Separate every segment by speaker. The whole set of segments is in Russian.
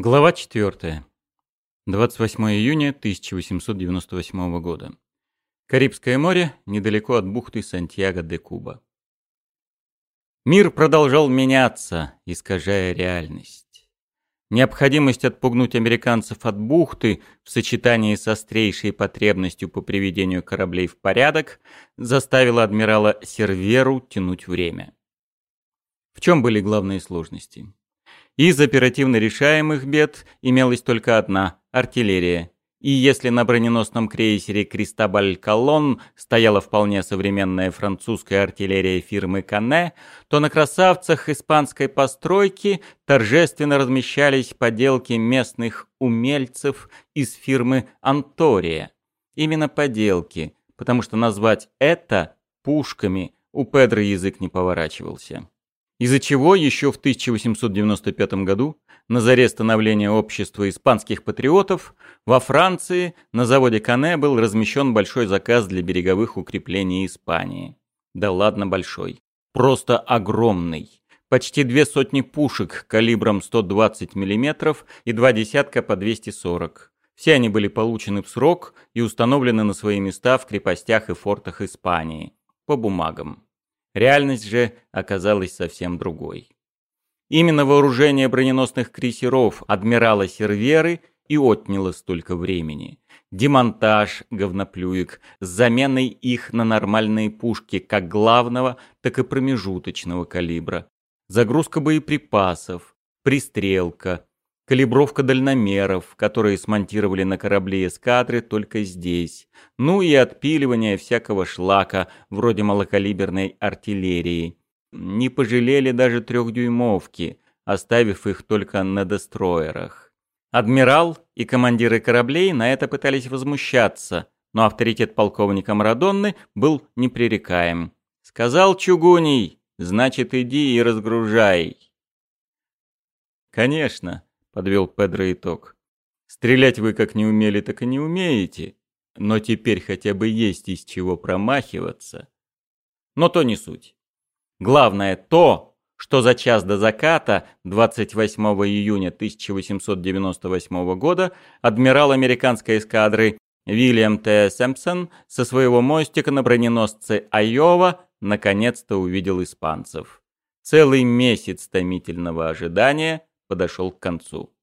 Speaker 1: Глава 4. 28 июня 1898 года. Карибское море, недалеко от бухты Сантьяго-де-Куба. Мир продолжал меняться, искажая реальность. Необходимость отпугнуть американцев от бухты в сочетании с острейшей потребностью по приведению кораблей в порядок заставила адмирала Серверу тянуть время. В чем были главные сложности? Из оперативно решаемых бед имелась только одна – артиллерия. И если на броненосном крейсере «Кристобаль Колон» стояла вполне современная французская артиллерия фирмы «Кане», то на красавцах испанской постройки торжественно размещались поделки местных умельцев из фирмы «Антория». Именно поделки, потому что назвать это пушками у Педро язык не поворачивался из-за чего еще в 1895 году, на заре становления общества испанских патриотов, во Франции на заводе Кане был размещен большой заказ для береговых укреплений Испании. Да ладно большой. Просто огромный. Почти две сотни пушек калибром 120 мм и два десятка по 240. Все они были получены в срок и установлены на свои места в крепостях и фортах Испании. По бумагам. Реальность же оказалась совсем другой. Именно вооружение броненосных крейсеров адмирала Серверы и отняло столько времени. Демонтаж говноплюек с заменой их на нормальные пушки как главного, так и промежуточного калибра. Загрузка боеприпасов, пристрелка, калибровка дальномеров, которые смонтировали на корабле эскадры только здесь, ну и отпиливание всякого шлака, вроде малокалиберной артиллерии. Не пожалели даже трехдюймовки, оставив их только на дестроерах. Адмирал и командиры кораблей на это пытались возмущаться, но авторитет полковника Марадонны был непререкаем. «Сказал Чугуний, значит иди и разгружай». Конечно, подвел Педро итог. Стрелять вы как не умели, так и не умеете, но теперь хотя бы есть из чего промахиваться. Но то не суть. Главное то, что за час до заката 28 июня 1898 года адмирал американской эскадры Вильям Т. Сэмпсон со своего мостика на броненосце Айова наконец-то увидел испанцев. Целый месяц томительного ожидания подошел к концу.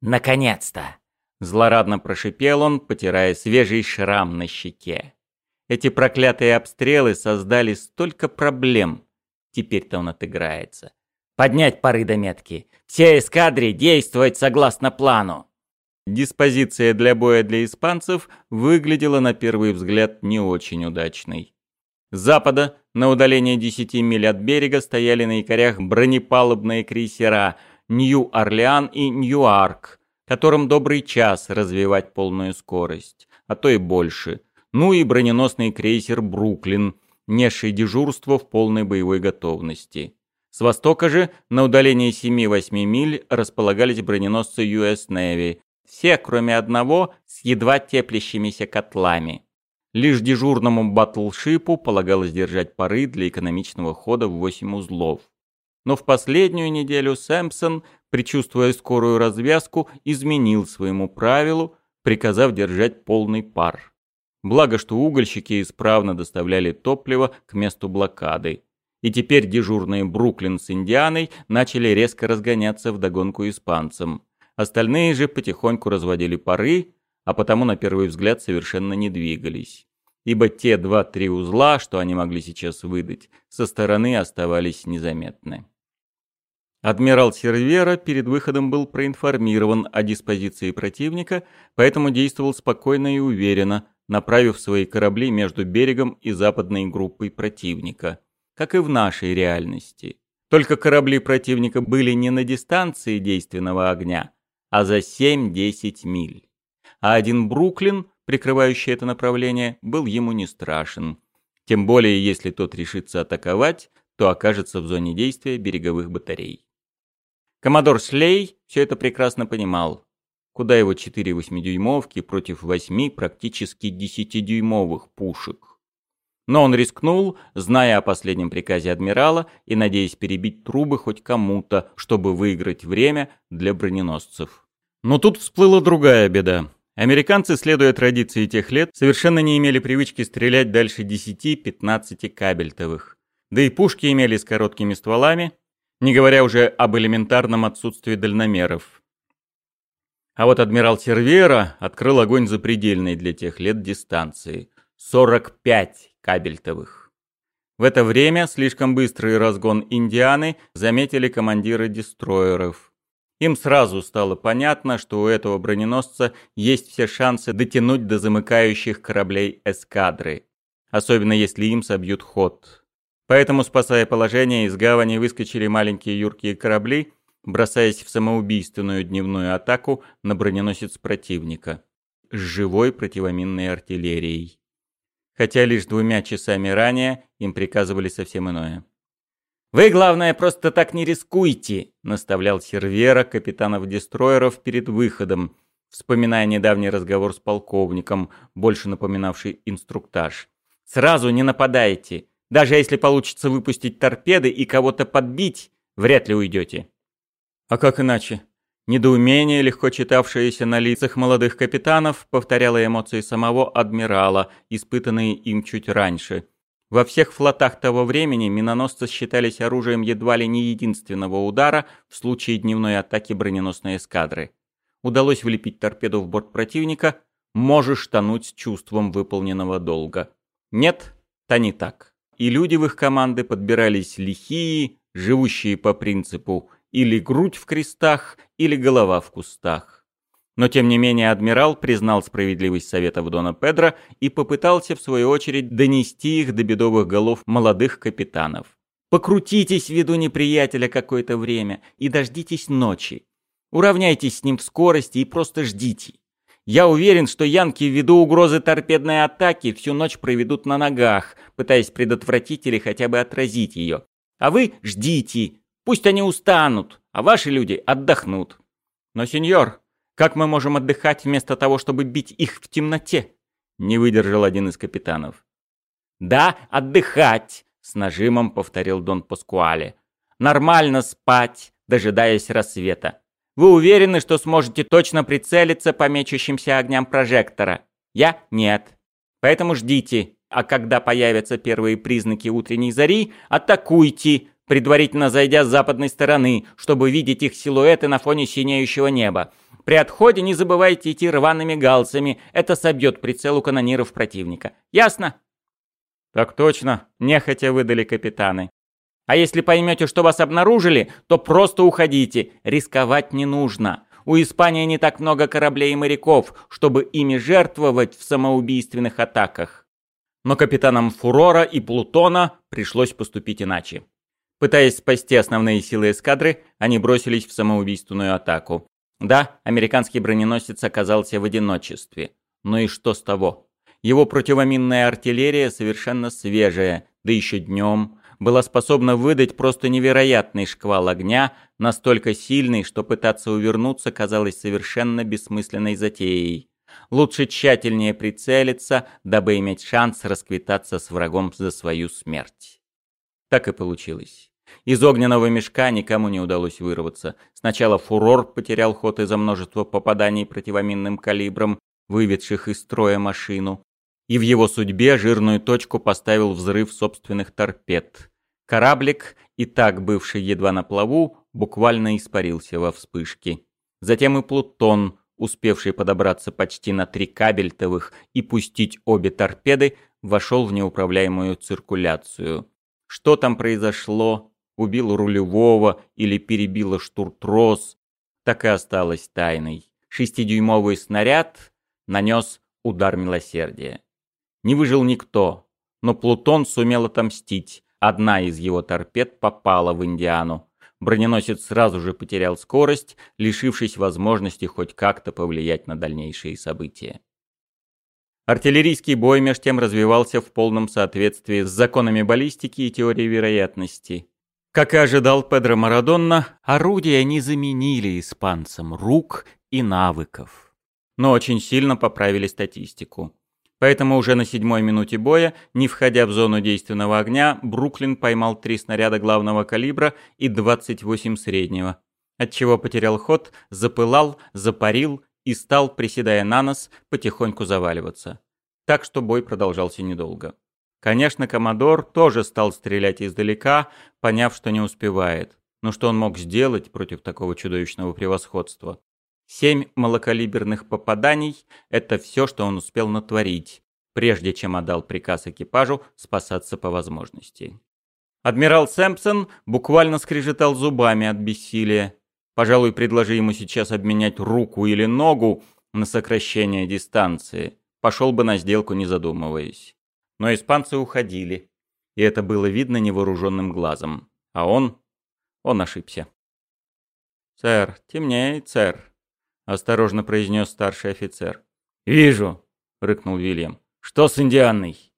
Speaker 2: «Наконец-то!»
Speaker 1: — злорадно прошипел он, потирая свежий шрам на щеке. Эти проклятые обстрелы создали столько проблем. Теперь-то он отыграется. «Поднять пары до метки! Все эскадри действовать согласно плану!» Диспозиция для боя для испанцев выглядела на первый взгляд не очень удачной. С запада, на удалении 10 миль от берега, стояли на якорях бронепалубные крейсера — Нью-Орлеан и Ньюарк, которым добрый час развивать полную скорость, а то и больше. Ну и броненосный крейсер «Бруклин», несший дежурство в полной боевой готовности. С востока же, на удалении 7-8 миль, располагались броненосцы US Navy, все, кроме одного, с едва теплящимися котлами. Лишь дежурному батлшипу полагалось держать пары для экономичного хода в 8 узлов. Но в последнюю неделю Сэмпсон, предчувствуя скорую развязку, изменил своему правилу, приказав держать полный пар. Благо, что угольщики исправно доставляли топливо к месту блокады. И теперь дежурные Бруклин с Индианой начали резко разгоняться в догонку испанцам. Остальные же потихоньку разводили пары, а потому на первый взгляд совершенно не двигались. Ибо те два-три узла, что они могли сейчас выдать, со стороны оставались незаметны. Адмирал Сервера перед выходом был проинформирован о диспозиции противника, поэтому действовал спокойно и уверенно, направив свои корабли между берегом и западной группой противника, как и в нашей реальности. Только корабли противника были не на дистанции действенного огня, а за 7-10 миль. А один Бруклин, прикрывающий это направление, был ему не страшен. Тем более, если тот решится атаковать, то окажется в зоне действия береговых батарей. Коммодор Слей все это прекрасно понимал. Куда его четыре восьмидюймовки против восьми практически десятидюймовых пушек? Но он рискнул, зная о последнем приказе адмирала и надеясь перебить трубы хоть кому-то, чтобы выиграть время для броненосцев. Но тут всплыла другая беда. Американцы, следуя традиции тех лет, совершенно не имели привычки стрелять дальше 10-15 кабельтовых. Да и пушки имели с короткими стволами, не говоря уже об элементарном отсутствии дальномеров. А вот адмирал Сервера открыл огонь запредельной для тех лет дистанции – 45 кабельтовых. В это время слишком быстрый разгон «Индианы» заметили командиры дестроеров – им сразу стало понятно, что у этого броненосца есть все шансы дотянуть до замыкающих кораблей эскадры, особенно если им собьют ход. Поэтому, спасая положение, из гавани выскочили маленькие юркие корабли, бросаясь в самоубийственную дневную атаку на броненосец противника с живой противоминной артиллерией. Хотя лишь двумя часами ранее им приказывали совсем иное. «Вы, главное, просто так не рискуйте», — наставлял Сервера капитанов-дестроеров перед выходом, вспоминая недавний разговор с полковником, больше напоминавший инструктаж. «Сразу не нападайте. Даже если получится выпустить торпеды и кого-то подбить, вряд ли уйдете». «А как иначе?» Недоумение, легко читавшееся на лицах молодых капитанов, повторяло эмоции самого адмирала, испытанные им чуть раньше — во всех флотах того времени миноносцы считались оружием едва ли не единственного удара в случае дневной атаки броненосной эскадры. Удалось влепить торпеду в борт противника, можешь тонуть с чувством выполненного долга. Нет, то не так. И люди в их команды подбирались лихие, живущие по принципу или грудь в крестах, или голова в кустах. Но тем не менее адмирал признал справедливость советов Дона Педро и попытался в свою очередь донести их до бедовых голов молодых капитанов. Покрутитесь в виду неприятеля какое-то время и дождитесь ночи. Уравняйтесь с ним в скорости и просто ждите. Я уверен, что янки ввиду угрозы торпедной атаки всю ночь проведут на ногах, пытаясь предотвратить или хотя бы отразить ее. А вы ждите, пусть они устанут, а ваши люди отдохнут. Но, сеньор, как мы можем отдыхать вместо того, чтобы бить их в темноте?» Не выдержал один из капитанов. «Да, отдыхать!» — с нажимом повторил Дон Паскуале. «Нормально спать, дожидаясь рассвета. Вы уверены, что сможете точно прицелиться по мечущимся огням прожектора? Я — нет. Поэтому ждите, а когда появятся первые признаки утренней зари, атакуйте, предварительно зайдя с западной стороны, чтобы видеть их силуэты на фоне синеющего неба. При отходе не забывайте идти рваными галсами, это собьет прицел у канониров противника. Ясно? Так точно, нехотя выдали капитаны. А если поймете, что вас обнаружили, то просто уходите, рисковать не нужно. У Испании не так много кораблей и моряков, чтобы ими жертвовать в самоубийственных атаках. Но капитанам Фурора и Плутона пришлось поступить иначе. Пытаясь спасти основные силы эскадры, они бросились в самоубийственную атаку. Да, американский броненосец оказался в одиночестве. Но и что с того? Его противоминная артиллерия совершенно свежая, да еще днем, была способна выдать просто невероятный шквал огня, настолько сильный, что пытаться увернуться казалось совершенно бессмысленной затеей. Лучше тщательнее прицелиться, дабы иметь шанс расквитаться с врагом за свою смерть. Так и получилось. Из огненного мешка никому не удалось вырваться. Сначала фурор потерял ход из-за множества попаданий противоминным калибром, выведших из строя машину. И в его судьбе жирную точку поставил взрыв собственных торпед. Кораблик, и так бывший едва на плаву, буквально испарился во вспышке. Затем и Плутон, успевший подобраться почти на три кабельтовых и пустить обе торпеды, вошел в неуправляемую циркуляцию. Что там произошло, убил рулевого или перебило штуртрос, так и осталось тайной. Шестидюймовый снаряд нанес удар милосердия. Не выжил никто, но Плутон сумел отомстить. Одна из его торпед попала в Индиану. Броненосец сразу же потерял скорость, лишившись возможности хоть как-то повлиять на дальнейшие события. Артиллерийский бой меж тем развивался в полном соответствии с законами баллистики и теорией вероятности. Как и ожидал Педро Марадонна, орудия не заменили испанцам рук и навыков, но очень сильно поправили статистику. Поэтому уже на седьмой минуте боя, не входя в зону действенного огня, Бруклин поймал три снаряда главного калибра и 28 среднего, отчего потерял ход, запылал, запарил и стал, приседая на нос, потихоньку заваливаться. Так что бой продолжался недолго. Конечно, Коммодор тоже стал стрелять издалека, поняв, что не успевает. Но что он мог сделать против такого чудовищного превосходства? Семь малокалиберных попаданий – это все, что он успел натворить, прежде чем отдал приказ экипажу спасаться по возможности. Адмирал Сэмпсон буквально скрежетал зубами от бессилия. Пожалуй, предложи ему сейчас обменять руку или ногу на сокращение дистанции. Пошел бы на сделку, не задумываясь. Но испанцы уходили, и это было видно невооруженным глазом. А он... он ошибся. «Сэр, темнеет, сэр», — осторожно произнес старший офицер.
Speaker 2: «Вижу», — рыкнул Вильям. «Что с Индианной?»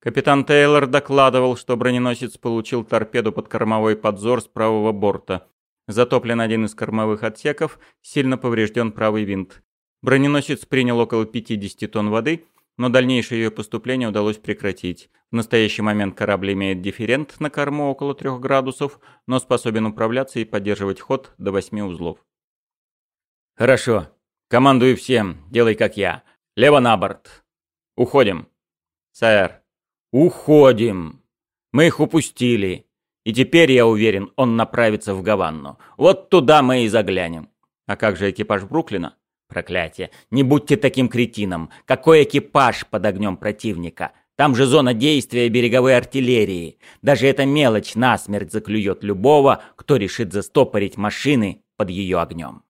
Speaker 1: Капитан Тейлор докладывал, что броненосец получил торпеду под кормовой подзор с правого борта. Затоплен один из кормовых отсеков, сильно поврежден правый винт. Броненосец принял около 50 тонн воды, но дальнейшее ее поступление удалось прекратить. В настоящий момент корабль имеет дифферент на корму около 3 градусов, но способен управляться и поддерживать ход до 8 узлов.
Speaker 2: «Хорошо. Командую всем. Делай как я. Лево на борт. Уходим».
Speaker 1: «Сэр».
Speaker 2: «Уходим. Мы их упустили. И теперь, я уверен, он направится в Гаванну. Вот туда мы и заглянем».
Speaker 1: «А как же экипаж Бруклина?»
Speaker 2: «Проклятие. Не будьте таким кретином. Какой экипаж под огнем противника?» Там же зона действия береговой артиллерии. Даже эта мелочь насмерть заклюет любого, кто решит застопорить машины под ее огнем.